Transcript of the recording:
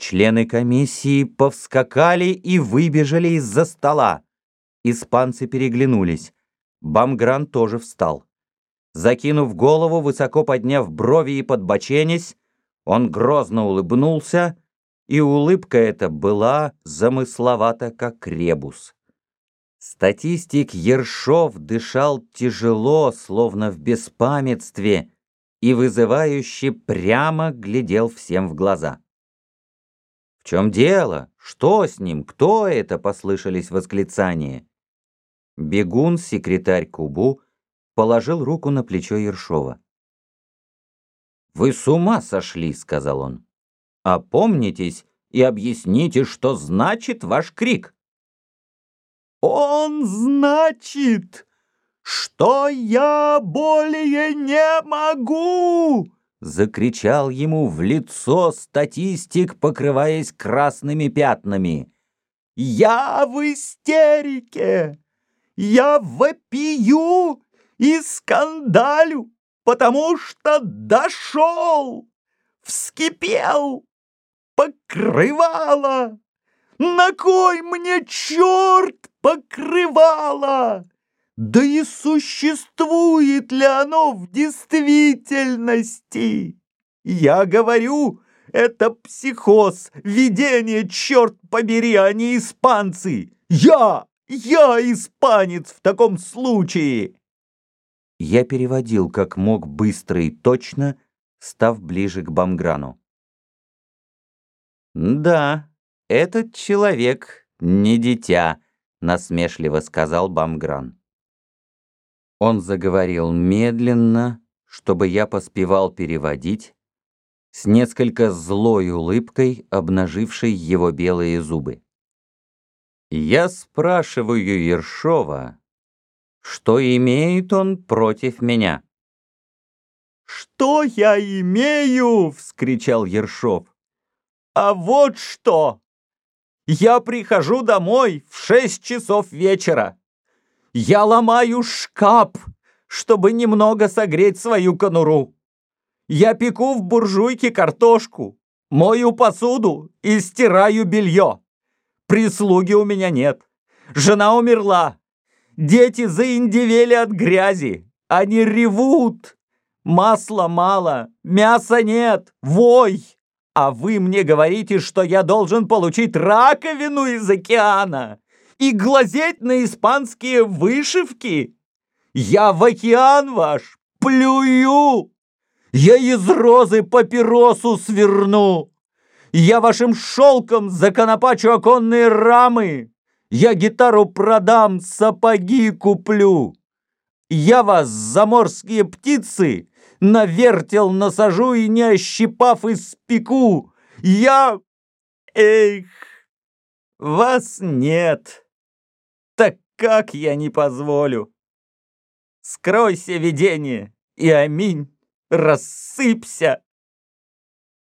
Члены комиссии повскакали и выбежали из-за стола. Испанцы переглянулись. Бамгран тоже встал. Закинув голову, высоко подняв брови и подбоченясь, он грозно улыбнулся, и улыбка эта была замысловата, как ребус. Статистик Ершов дышал тяжело, словно в беспамятстве, и вызывающе прямо глядел всем в глаза. «В чем дело? Что с ним? Кто это?» — послышались восклицания. Бегун, секретарь Кубу, положил руку на плечо Ершова. «Вы с ума сошли!» — сказал он. «Опомнитесь и объясните, что значит ваш крик!» «Он значит, что я более не могу!» Закричал ему в лицо статистик, покрываясь красными пятнами. «Я в истерике! Я вопию и скандалю, потому что дошел, вскипел, покрывало! На кой мне черт покрывало? Да и существует ли оно в действительности? Я говорю, это психоз, видение, черт побери, а не испанцы. Я, я испанец в таком случае. Я переводил как мог быстро и точно, став ближе к Бамграну. «Да, этот человек не дитя», — насмешливо сказал Бамгран. Он заговорил медленно, чтобы я поспевал переводить, с несколько злой улыбкой, обнажившей его белые зубы. Я спрашиваю Ершова, что имеет он против меня. «Что я имею?» — вскричал Ершов. «А вот что! Я прихожу домой в шесть часов вечера. Я ломаю шкаф, чтобы немного согреть свою конуру. Я пеку в буржуйке картошку, мою посуду и стираю белье. Прислуги у меня нет. Жена умерла. Дети заиндевели от грязи. Они ревут. Масла мало, мяса нет, вой. А вы мне говорите, что я должен получить раковину из океана и глазеть на испанские вышивки? Я в океан ваш плюю! Я из розы папиросу сверну! Я вашим шелком законопачу оконные рамы! Я гитару продам, сапоги куплю! Я вас, заморские птицы, на вертел насажу и не ощипав испеку! Я... Эх, вас нет!» Как я не позволю? Скройся, видение, и аминь, рассыпься.